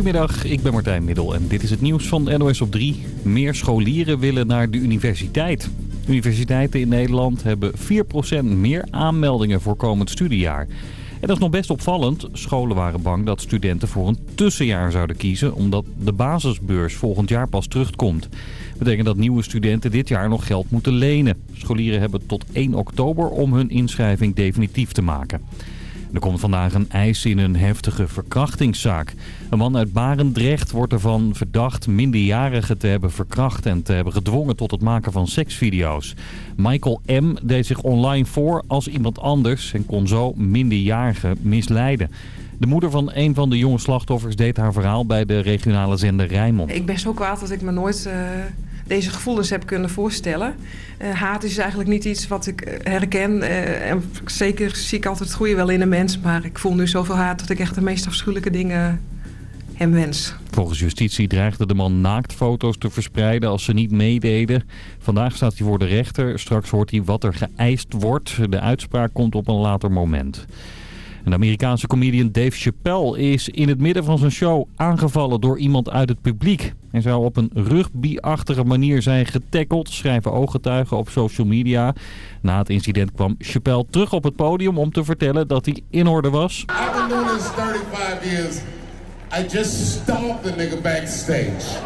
Goedemiddag, ik ben Martijn Middel en dit is het nieuws van NOS op 3. Meer scholieren willen naar de universiteit. Universiteiten in Nederland hebben 4% meer aanmeldingen voor komend studiejaar. En dat is nog best opvallend. Scholen waren bang dat studenten voor een tussenjaar zouden kiezen... omdat de basisbeurs volgend jaar pas terugkomt. Dat betekent dat nieuwe studenten dit jaar nog geld moeten lenen. Scholieren hebben tot 1 oktober om hun inschrijving definitief te maken. Er komt vandaag een eis in een heftige verkrachtingszaak. Een man uit Barendrecht wordt ervan verdacht minderjarigen te hebben verkracht en te hebben gedwongen tot het maken van seksvideo's. Michael M. deed zich online voor als iemand anders en kon zo minderjarigen misleiden. De moeder van een van de jonge slachtoffers deed haar verhaal bij de regionale zender Rijnmond. Ik ben zo kwaad dat ik me nooit uh, deze gevoelens heb kunnen voorstellen. Uh, haat is eigenlijk niet iets wat ik eh, herken. Uh, en zeker zie ik altijd het goede wel in een mens. Maar ik voel nu zoveel haat dat ik echt de meest afschuwelijke dingen hem wens. Volgens justitie dreigde de man naaktfoto's te verspreiden als ze niet meededen. Vandaag staat hij voor de rechter. Straks hoort hij wat er geëist wordt. De uitspraak komt op een later moment. Een Amerikaanse comedian Dave Chappelle is in het midden van zijn show aangevallen door iemand uit het publiek. Hij zou op een rugby-achtige manier zijn getackeld, schrijven ooggetuigen op social media. Na het incident kwam Chappelle terug op het podium om te vertellen dat hij in orde was. I've been doing this 35 years. I just stomped the nigga backstage.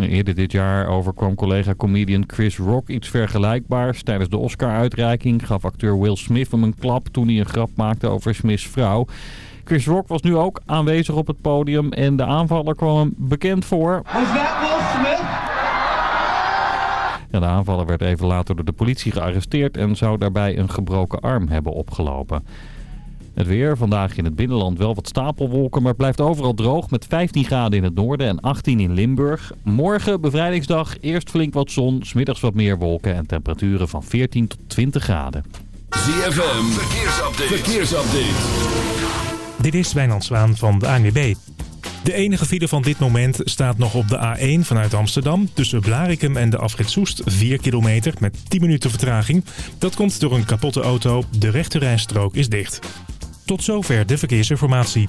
Eerder dit jaar overkwam collega-comedian Chris Rock iets vergelijkbaars. Tijdens de Oscar-uitreiking gaf acteur Will Smith hem een klap toen hij een grap maakte over Smiths vrouw. Chris Rock was nu ook aanwezig op het podium en de aanvaller kwam hem bekend voor. Was that Will Smith? Ja, de aanvaller werd even later door de politie gearresteerd en zou daarbij een gebroken arm hebben opgelopen. Het weer, vandaag in het binnenland wel wat stapelwolken, maar blijft overal droog met 15 graden in het noorden en 18 in Limburg. Morgen, bevrijdingsdag, eerst flink wat zon, smiddags wat meer wolken en temperaturen van 14 tot 20 graden. ZFM, verkeersupdate. verkeersupdate. Dit is Wijnand Zwaan van de ANWB. De enige file van dit moment staat nog op de A1 vanuit Amsterdam... tussen Blarikum en de afrit Soest, 4 kilometer met 10 minuten vertraging. Dat komt door een kapotte auto. De rechterrijstrook is dicht. Tot zover de verkeersinformatie.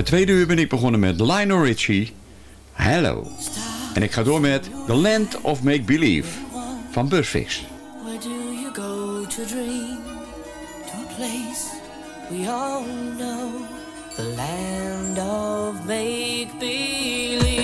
Het tweede uur ben ik begonnen met Lionel Richie, Hello. En ik ga door met The Land of Make Believe van Busfix. Where do you go to dream? To a place we all know. The land of make believe.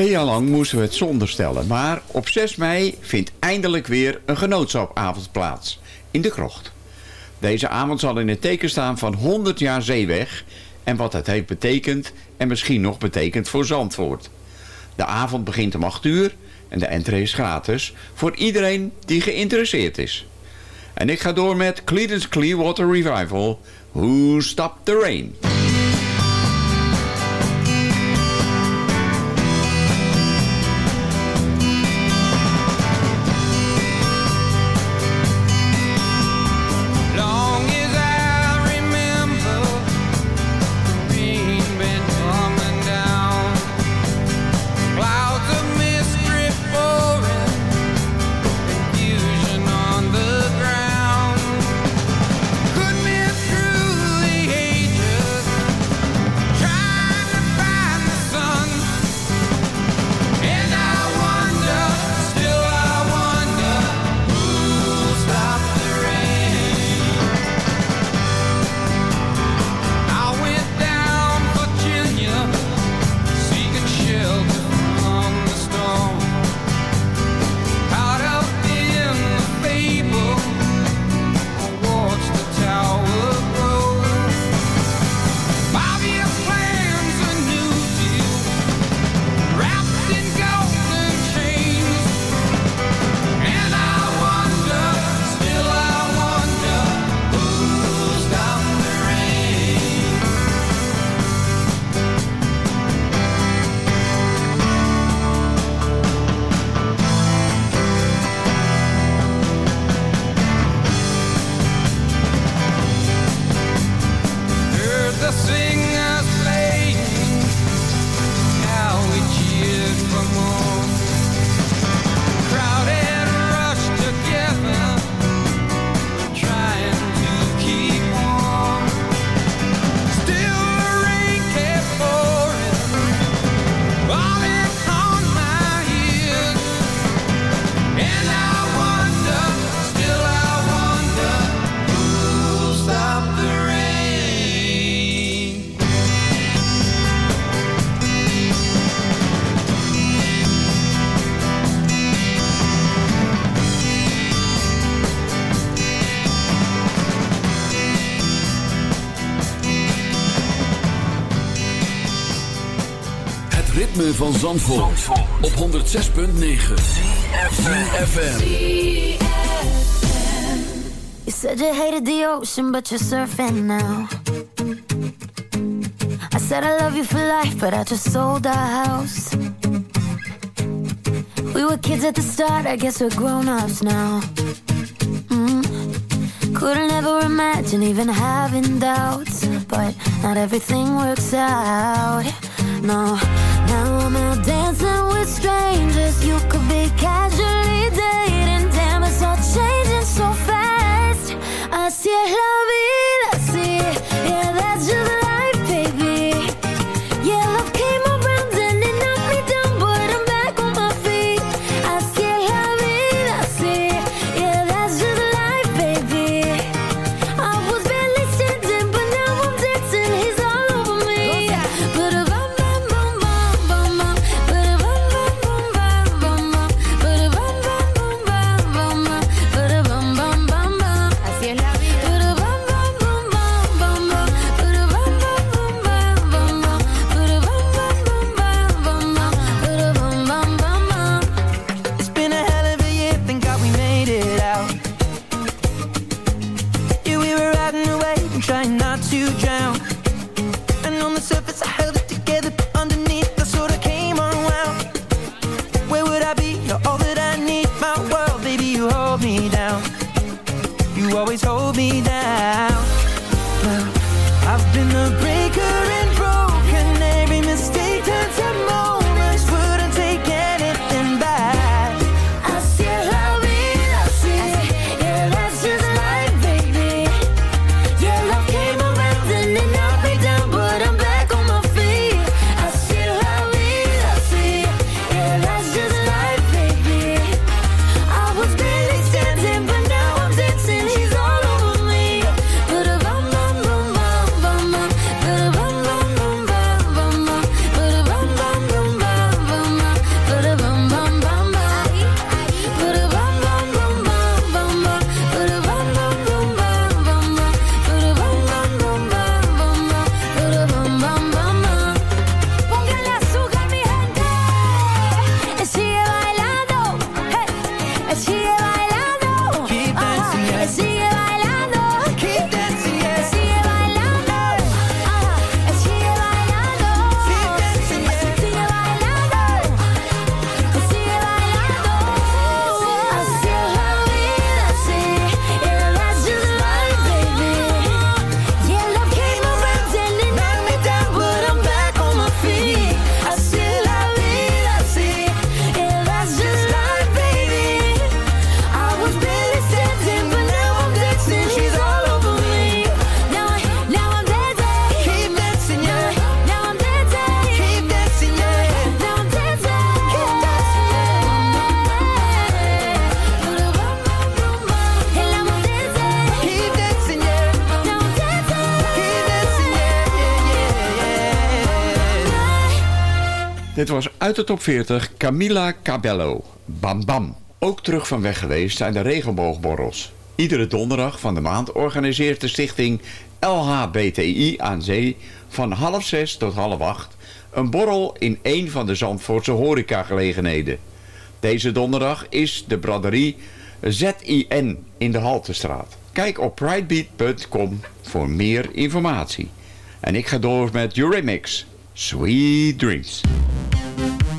Twee jaar lang moesten we het zonder stellen. Maar op 6 mei vindt eindelijk weer een genootschapavond plaats. In de krocht. Deze avond zal in het teken staan van 100 jaar zeeweg. En wat het heeft betekend en misschien nog betekent voor Zandvoort. De avond begint om 8 uur en de entree is gratis voor iedereen die geïnteresseerd is. En ik ga door met Cleedence Clearwater Revival. Who Stopped the Rain? Zandvoort, op 106.9 FM. You said you hated the ocean but you're surfing now. I said I love you for life but I just sold our house. We were kids at the start, I guess we're grown-ups now. Hmm. Couldn't ever imagine even having doubts But not everything works out, no. I'm out dancing with strangers. You could be casually dating. Damn, it's all changing so fast. I see it. Uit de top 40 Camila Cabello. Bam Bam. Ook terug van weg geweest zijn de regenboogborrels. Iedere donderdag van de maand organiseert de stichting LHBTI aan Zee van half zes tot half acht een borrel in een van de Zandvoortse horecagelegenheden. Deze donderdag is de braderie ZIN in de Haltestraat. Kijk op pridebeat.com voor meer informatie. En ik ga door met Eurimix. Sweet Dreams. Sweet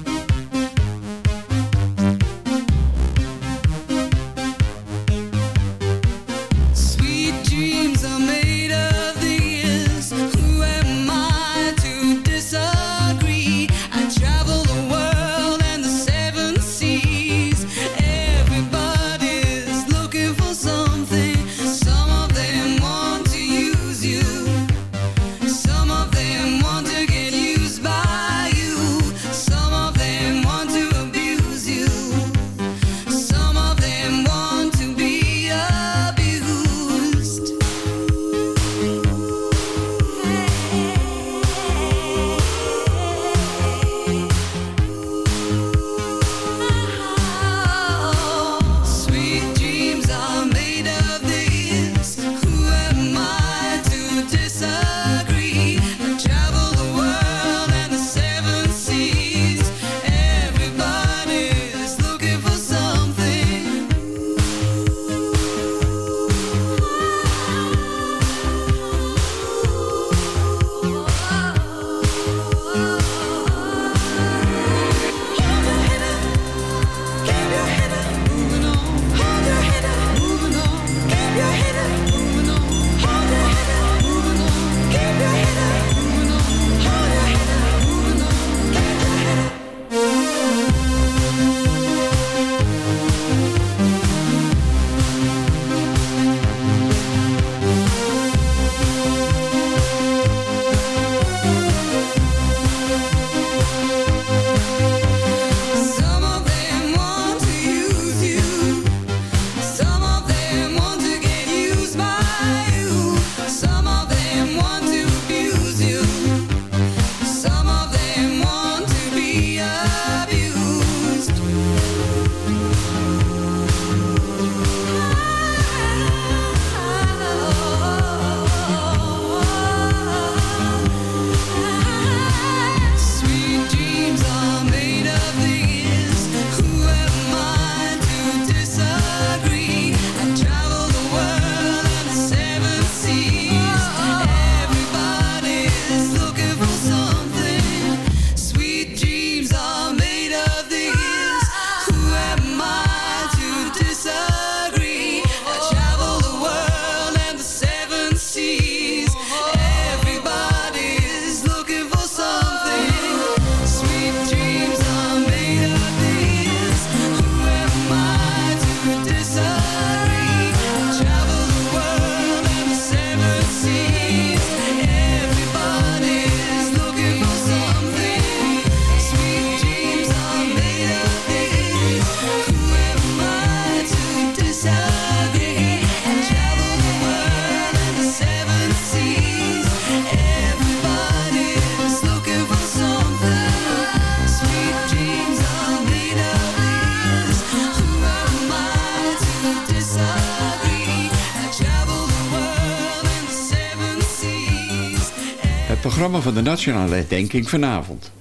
Van de Nationale Herdenking vanavond.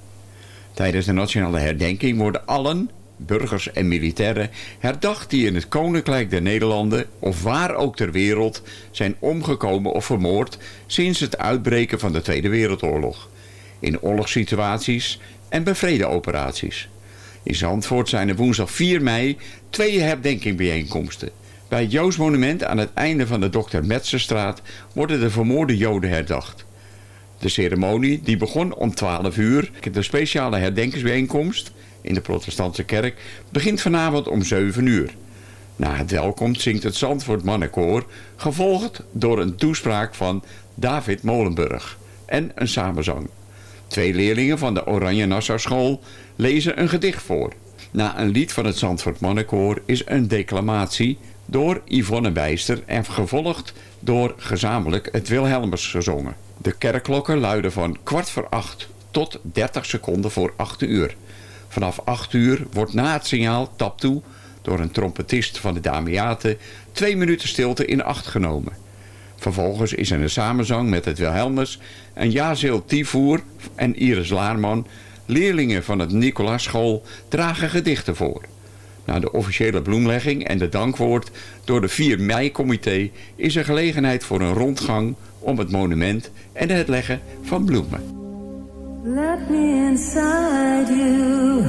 Tijdens de Nationale Herdenking worden allen, burgers en militairen, herdacht die in het Koninkrijk der Nederlanden of waar ook ter wereld zijn omgekomen of vermoord sinds het uitbreken van de Tweede Wereldoorlog. In oorlogssituaties en bij vredeoperaties. In Zandvoort zijn er woensdag 4 mei twee herdenkingbijeenkomsten. Bij het Joods Monument aan het einde van de Dr. Metzerstraat worden de vermoorde Joden herdacht. De ceremonie, die begon om 12 uur, de speciale herdenkingsbijeenkomst in de protestantse kerk, begint vanavond om 7 uur. Na het welkom zingt het Zandvoort Mannenkoor, gevolgd door een toespraak van David Molenburg en een samenzang. Twee leerlingen van de Oranje Nassau School lezen een gedicht voor. Na een lied van het Zandvoort Mannenkoor is een declamatie door Yvonne Wijster en gevolgd door gezamenlijk het Wilhelmus gezongen. De kerkklokken luiden van kwart voor acht tot 30 seconden voor 8 uur. Vanaf 8 uur wordt na het signaal tap toe door een trompetist van de Damiate twee minuten stilte in acht genomen. Vervolgens is er een samenzang met het Wilhelmus en Jazeel Tivoer en Iris Laarman, leerlingen van het Nicolaas-school, dragen gedichten voor. Na de officiële bloemlegging en de dankwoord door de 4 mei-comité is er gelegenheid voor een rondgang om het monument en het leggen van bloemen. Let me inside you,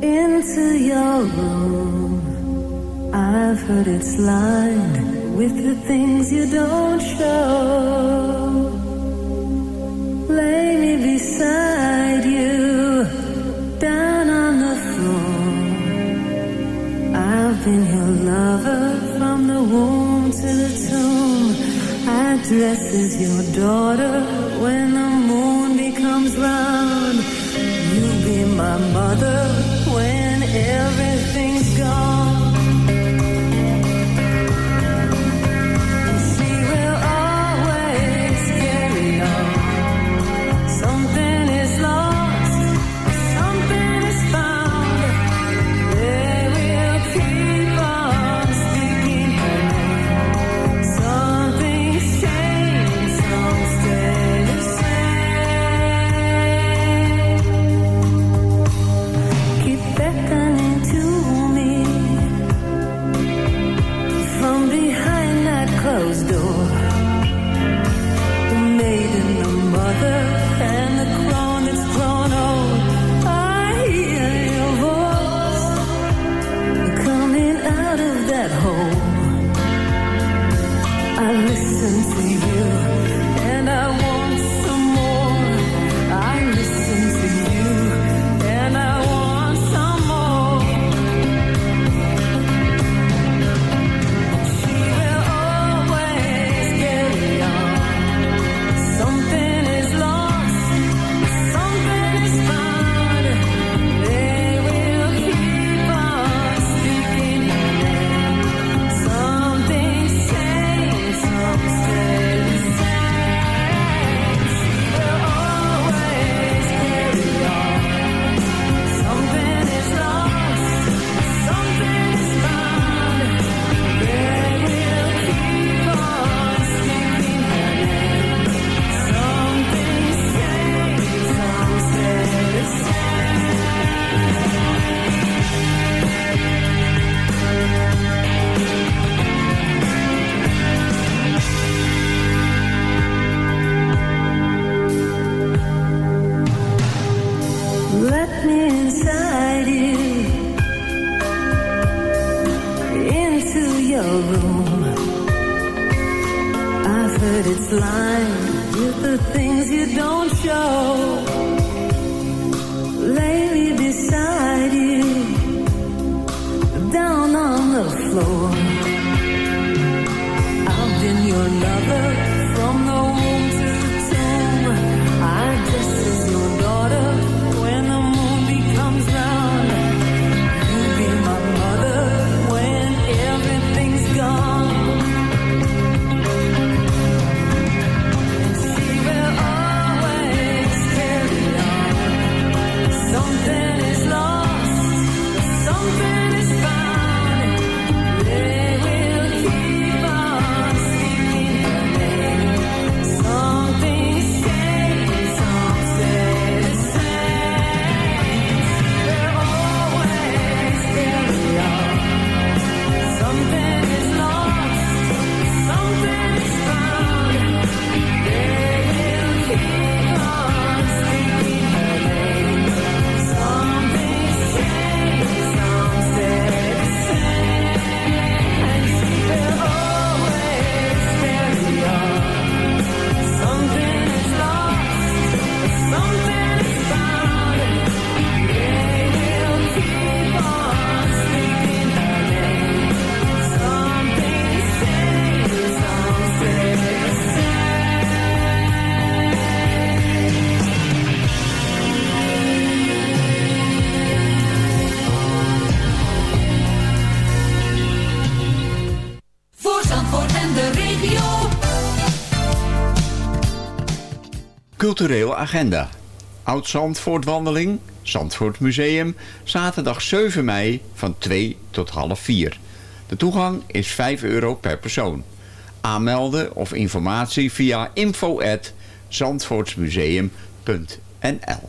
into your room. I've heard it's lined with the things you don't show. Lay me beside you, down I've been your lover from the womb to the tomb. I dress as your daughter when the moon becomes round. You'll be my mother when everything's gone. Regio. Cultureel agenda. Oud-Zandvoort wandeling, Zandvoort Museum, zaterdag 7 mei van 2 tot half 4. De toegang is 5 euro per persoon. Aanmelden of informatie via info at zandvoortsmuseum.nl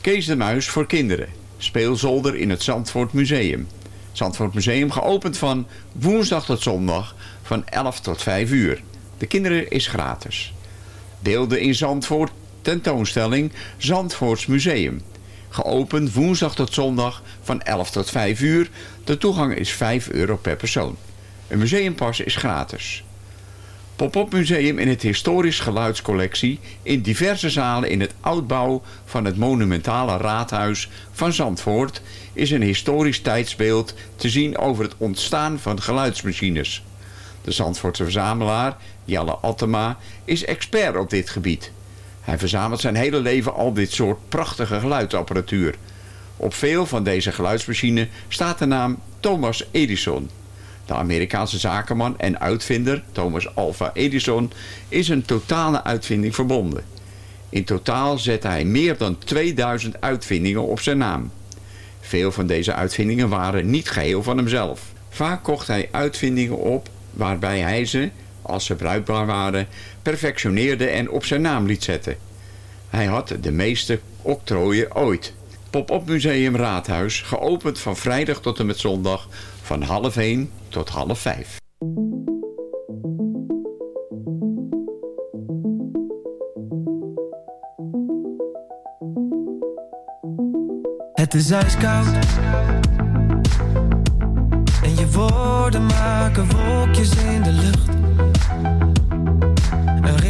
Kees de Muis voor kinderen. Speelzolder in het Zandvoort Museum. Zandvoort Museum geopend van woensdag tot zondag van 11 tot 5 uur. De kinderen is gratis. Beelden in Zandvoort tentoonstelling Zandvoorts Museum. Geopend woensdag tot zondag van 11 tot 5 uur. De toegang is 5 euro per persoon. Een museumpas is gratis. Pop-up museum in het historisch geluidscollectie in diverse zalen in het oudbouw van het monumentale raadhuis van Zandvoort is een historisch tijdsbeeld te zien over het ontstaan van geluidsmachines. De Zandvoortse verzamelaar, Jelle Attema, is expert op dit gebied. Hij verzamelt zijn hele leven al dit soort prachtige geluidsapparatuur. Op veel van deze geluidsmachines staat de naam Thomas Edison. De Amerikaanse zakenman en uitvinder Thomas Alva Edison is een totale uitvinding verbonden. In totaal zette hij meer dan 2000 uitvindingen op zijn naam. Veel van deze uitvindingen waren niet geheel van hemzelf. Vaak kocht hij uitvindingen op waarbij hij ze, als ze bruikbaar waren, perfectioneerde en op zijn naam liet zetten. Hij had de meeste octrooien ooit. Pop-up Museum Raadhuis, geopend van vrijdag tot en met zondag van half 1 tot half 5. Het is ijskoud En je woorden maken wolkjes in de lucht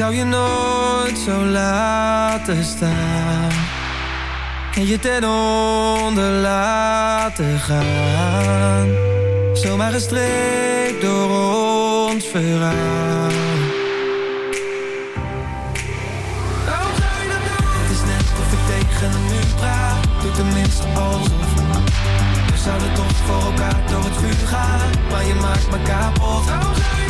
Zou je nooit zo laten staan. En je ten onder laten gaan. Zomaar gestreept door ons verhaal. Het is net of ik tegen een praat Doe tenminste alsof We zouden toch voor elkaar door het vuur gaan Maar je maakt me kapot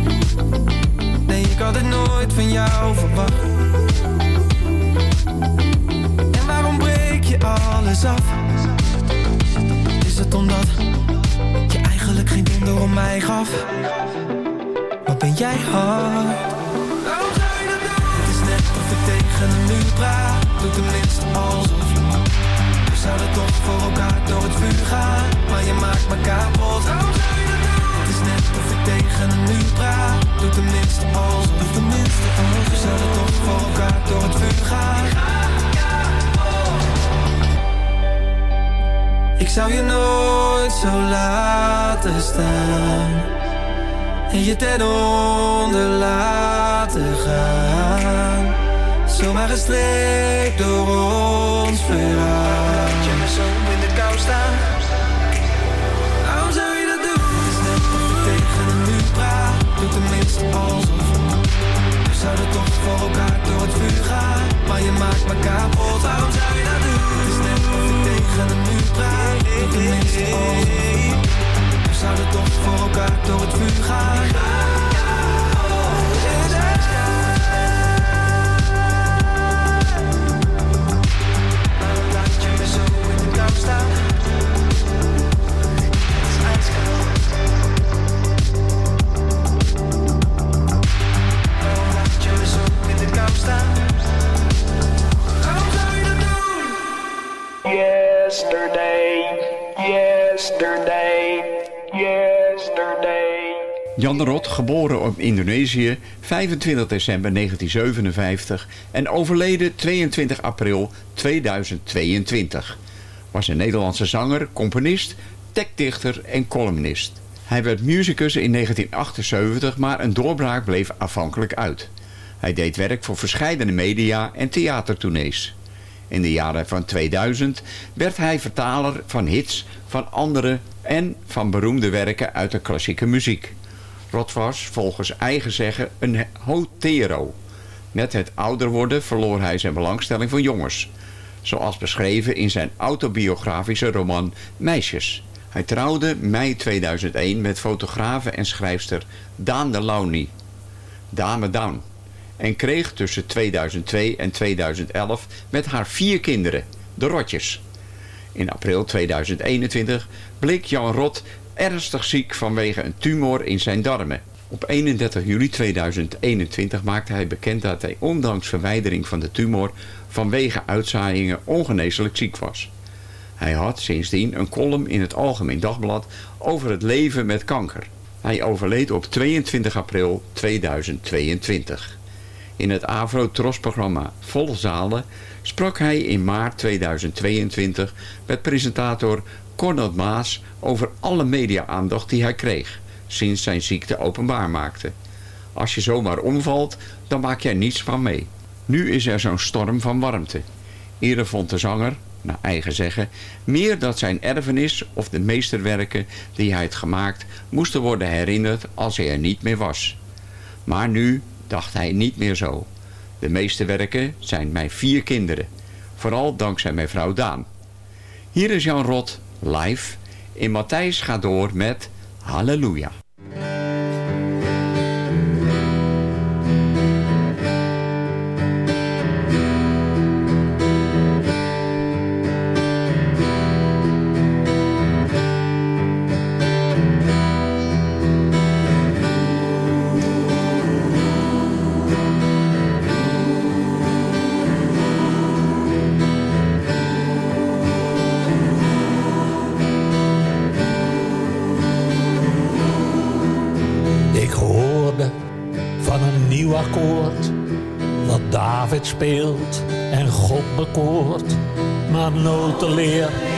Nee, ik had het nooit van jou verwacht. En waarom breek je alles af? Is het omdat je eigenlijk geen donder om mij gaf? Wat ben jij hard? Tegen een muur praat. Doe tenminste alsof We zouden toch voor elkaar door het vuur gaan Maar je maakt me kapot tegen een muur praat Doe tenminste alsof Doe tenminste alsof We zouden toch voor elkaar door het vuur gaan Ik zou je nooit zo laten staan en je ten onder laten gaan. Zomaar gestreept door ons verhaal. Laat je me zo in de kou staan. Tenminste alsof. We zouden toch voor elkaar door het vuur Indonesië 25 december 1957 en overleden 22 april 2022, was een Nederlandse zanger, componist, tekstdichter en columnist. Hij werd musicus in 1978, maar een doorbraak bleef afhankelijk uit. Hij deed werk voor verschillende media en theatertournees. In de jaren van 2000 werd hij vertaler van hits van anderen en van beroemde werken uit de klassieke muziek. Rot was volgens eigen zeggen een hotero. Met het ouder worden verloor hij zijn belangstelling voor jongens. Zoals beschreven in zijn autobiografische roman Meisjes. Hij trouwde mei 2001 met fotografe en schrijfster Daan de Launy. Dame Down. En kreeg tussen 2002 en 2011 met haar vier kinderen, de Rotjes. In april 2021 bleek Jan Rot ernstig ziek vanwege een tumor in zijn darmen. Op 31 juli 2021 maakte hij bekend dat hij ondanks verwijdering van de tumor vanwege uitzaaiingen ongeneeslijk ziek was. Hij had sindsdien een column in het Algemeen Dagblad over het leven met kanker. Hij overleed op 22 april 2022. In het Avro-Tros-programma Volle Zalen sprak hij in maart 2022 met presentator Cornel Maas over alle media-aandacht die hij kreeg sinds zijn ziekte openbaar maakte. Als je zomaar omvalt, dan maak jij niets van mee. Nu is er zo'n storm van warmte. Eerder vond de zanger, naar eigen zeggen, meer dat zijn erfenis of de meesterwerken die hij had gemaakt moesten worden herinnerd als hij er niet meer was. Maar nu dacht hij niet meer zo. De meeste werken zijn mijn vier kinderen. Vooral dankzij mijn vrouw Daan. Hier is Jan Rot live in Matthijs gaat door met Halleluja. live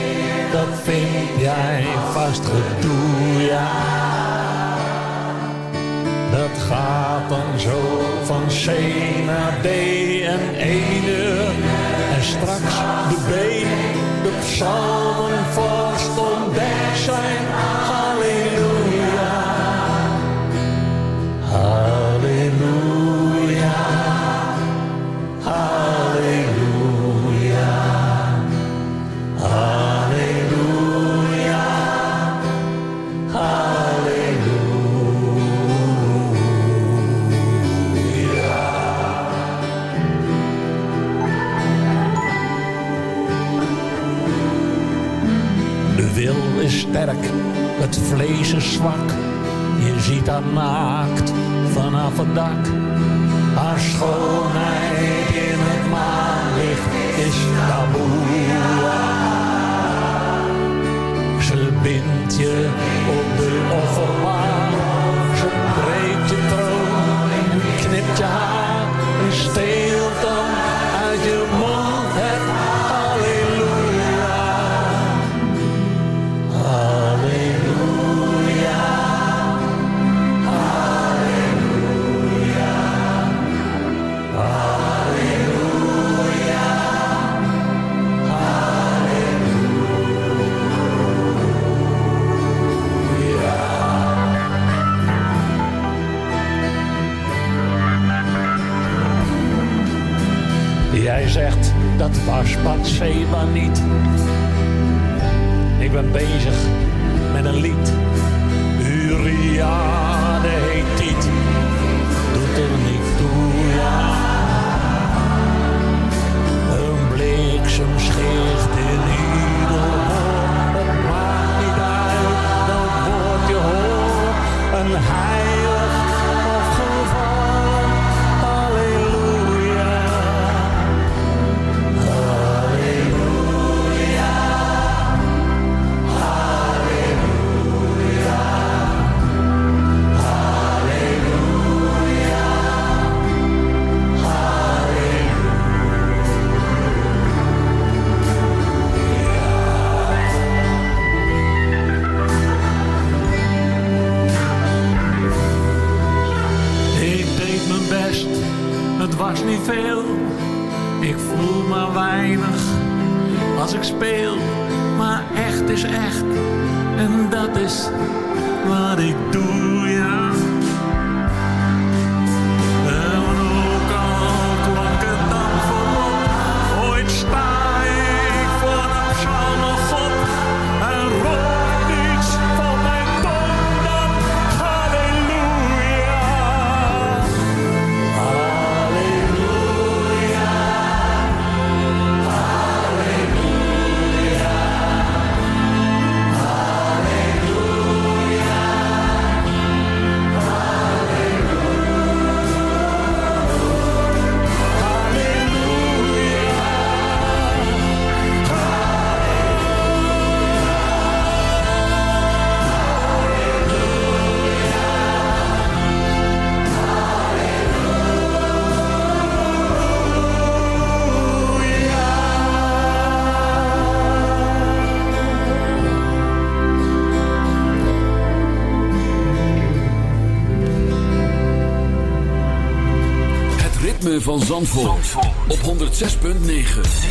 Op 106.9.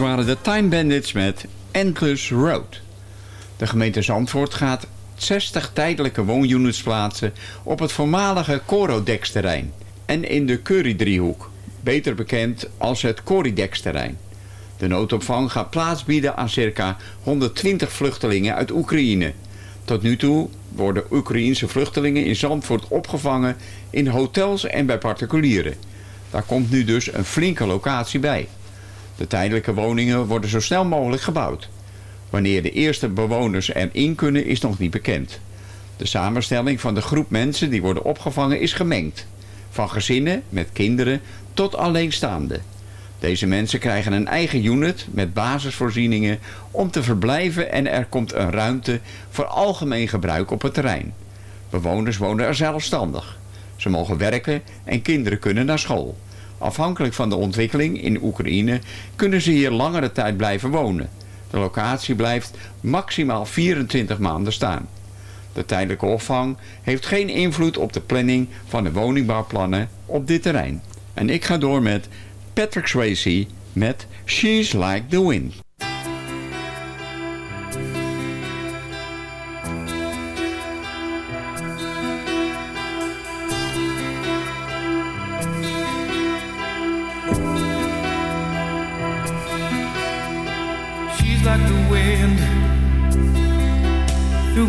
waren de Time Bandits met Endless Road. De gemeente Zandvoort gaat 60 tijdelijke woonunits plaatsen op het voormalige Corodex-terrein en in de Curry-driehoek, beter bekend als het Coridex-terrein. De noodopvang gaat plaats bieden aan circa 120 vluchtelingen uit Oekraïne. Tot nu toe worden Oekraïense vluchtelingen in Zandvoort opgevangen in hotels en bij particulieren. Daar komt nu dus een flinke locatie bij. De tijdelijke woningen worden zo snel mogelijk gebouwd. Wanneer de eerste bewoners erin kunnen is nog niet bekend. De samenstelling van de groep mensen die worden opgevangen is gemengd. Van gezinnen met kinderen tot alleenstaanden. Deze mensen krijgen een eigen unit met basisvoorzieningen om te verblijven en er komt een ruimte voor algemeen gebruik op het terrein. Bewoners wonen er zelfstandig. Ze mogen werken en kinderen kunnen naar school. Afhankelijk van de ontwikkeling in Oekraïne kunnen ze hier langere tijd blijven wonen. De locatie blijft maximaal 24 maanden staan. De tijdelijke opvang heeft geen invloed op de planning van de woningbouwplannen op dit terrein. En ik ga door met Patrick Swayze met She's Like the Wind.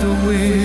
the wind.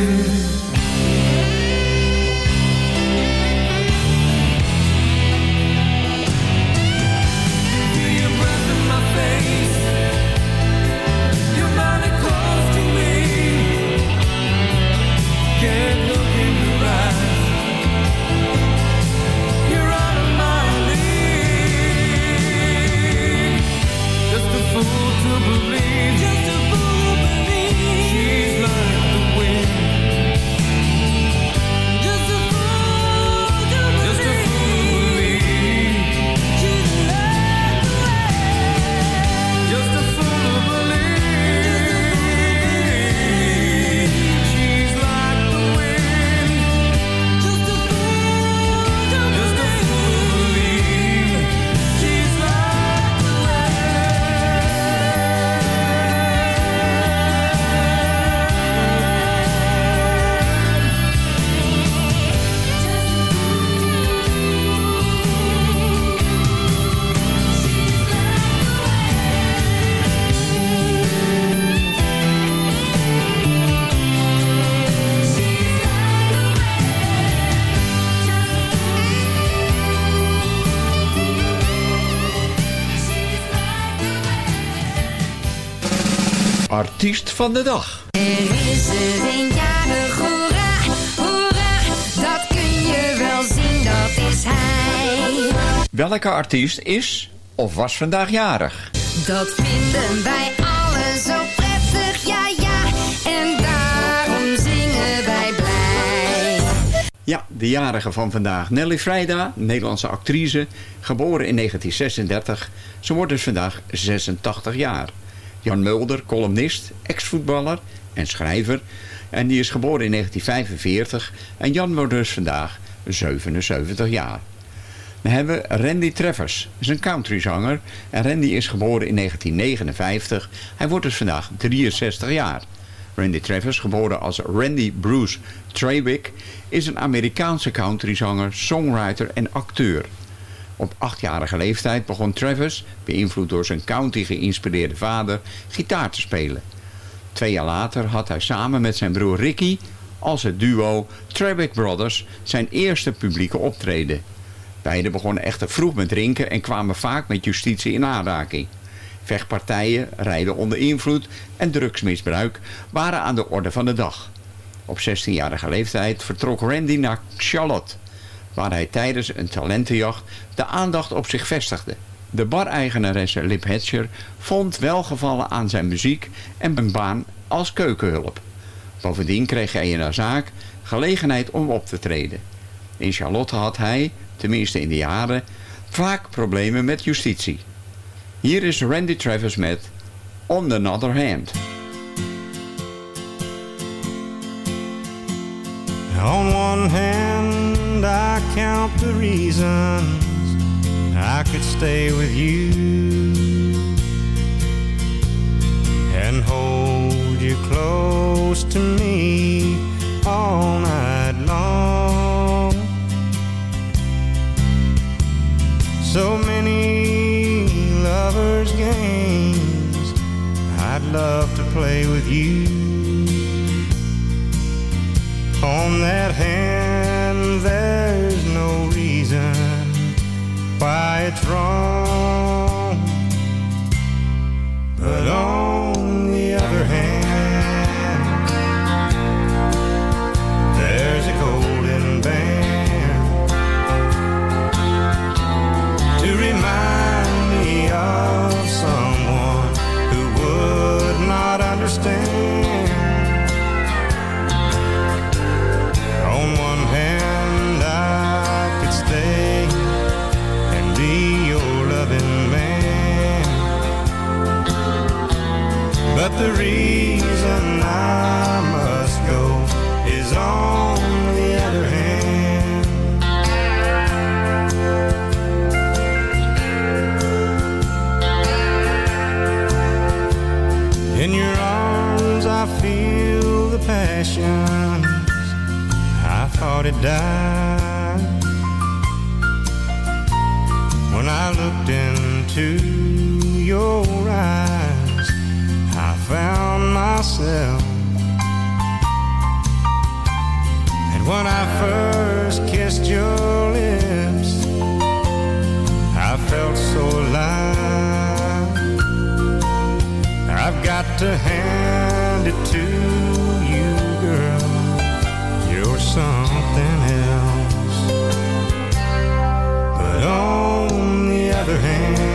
Artiest van de dag. Er is er een jarig, hoera, hoera, dat kun je wel zien, dat is hij. Welke artiest is of was vandaag jarig? Dat vinden wij allen zo prettig, ja ja, en daarom zingen wij blij. Ja, de jarige van vandaag. Nelly Vrijda, Nederlandse actrice, geboren in 1936. Ze wordt dus vandaag 86 jaar. Jan Mulder, columnist, ex-voetballer en schrijver. En die is geboren in 1945. En Jan wordt dus vandaag 77 jaar. Dan hebben we Randy Travers. Is een countryzanger. En Randy is geboren in 1959. Hij wordt dus vandaag 63 jaar. Randy Travers, geboren als Randy Bruce Trawick, is een Amerikaanse countryzanger, songwriter en acteur. Op achtjarige leeftijd begon Travers, beïnvloed door zijn country geïnspireerde vader, gitaar te spelen. Twee jaar later had hij samen met zijn broer Ricky als het duo Trawick Brothers zijn eerste publieke optreden. Beiden begonnen echter vroeg met drinken en kwamen vaak met justitie in aanraking. Vechtpartijen, rijden onder invloed en drugsmisbruik waren aan de orde van de dag. Op 16-jarige leeftijd vertrok Randy naar Charlotte, waar hij tijdens een talentenjacht de aandacht op zich vestigde. De bar-eigenaresse Lip Hatcher vond welgevallen aan zijn muziek en een baan als keukenhulp. Bovendien kreeg hij in haar zaak gelegenheid om op te treden. In Charlotte had hij, tenminste in de jaren, vaak problemen met justitie. Hier is Randy Travis met On the Other Hand. On one hand, I count the reasons I could stay with you and hold you close to me all night long. So many lovers' games I'd love to play with you. On that hand, there's no reason why it's wrong. But on I thought it died. When I looked into your eyes, I found myself. And when I first kissed your lips, I felt so alive. I've got to hand other hand,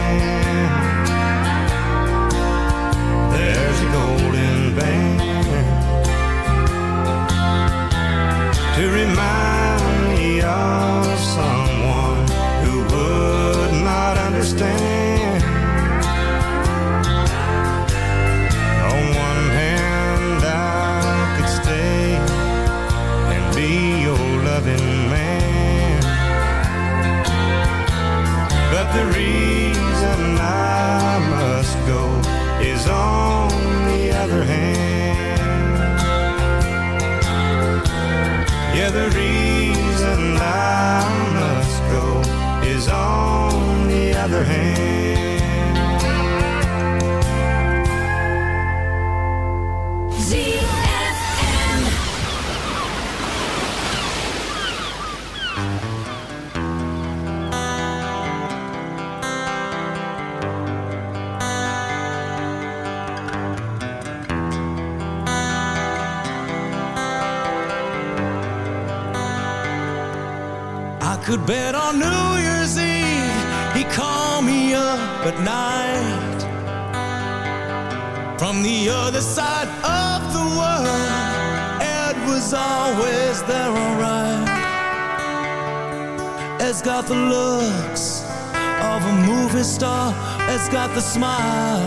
got the smile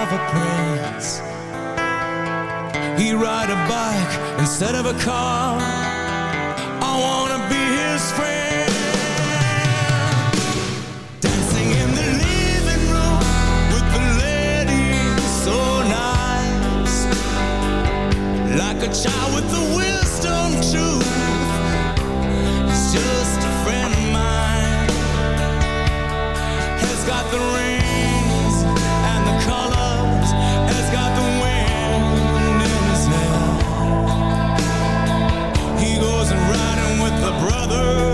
of a prince. He ride a bike instead of a car. I wanna be his friend. Dancing in the living room With the lady so nice. Like a child with the wisdom truth. He's just a friend of mine. Has got the ring. brother.